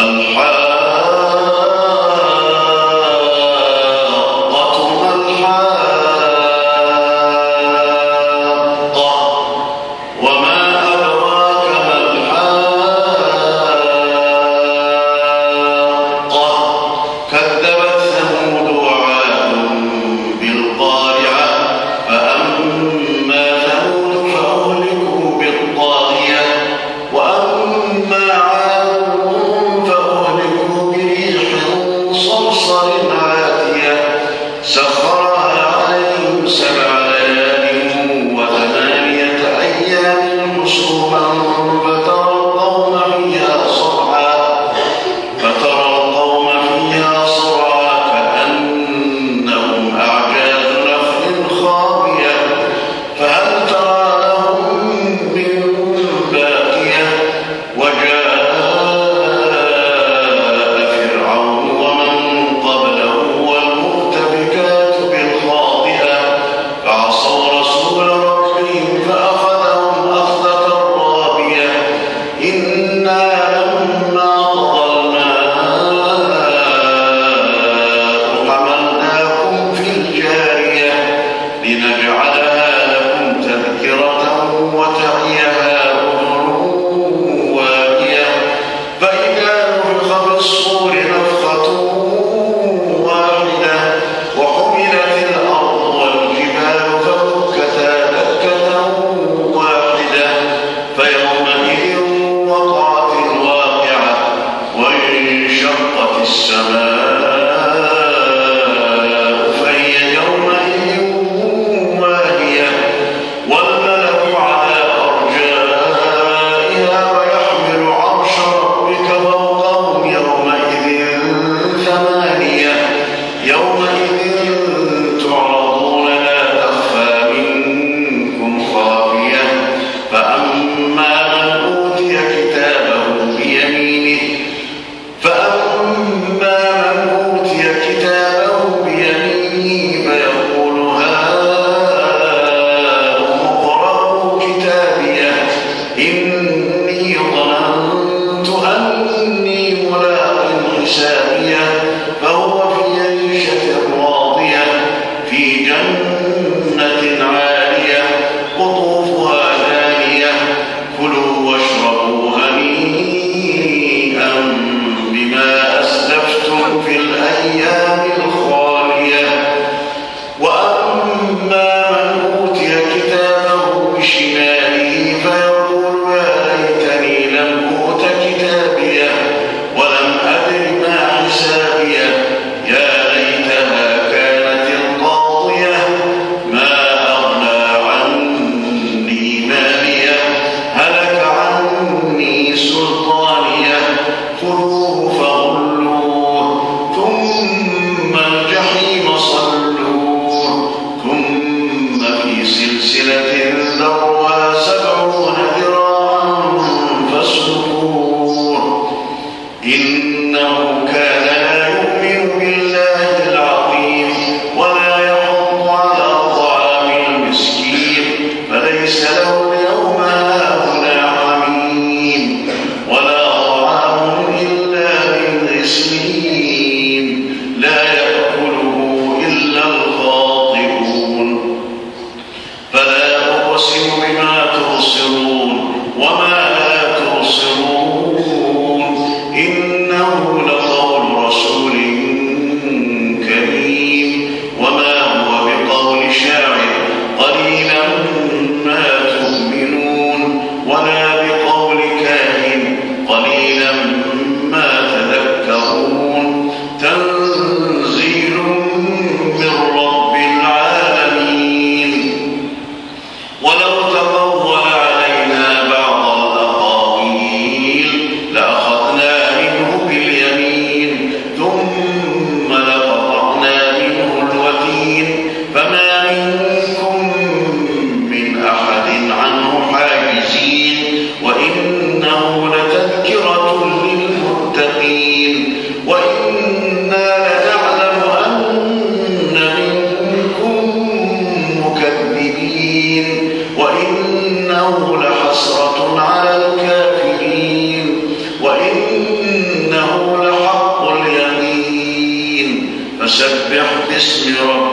الحاقة young إنه كان Oh.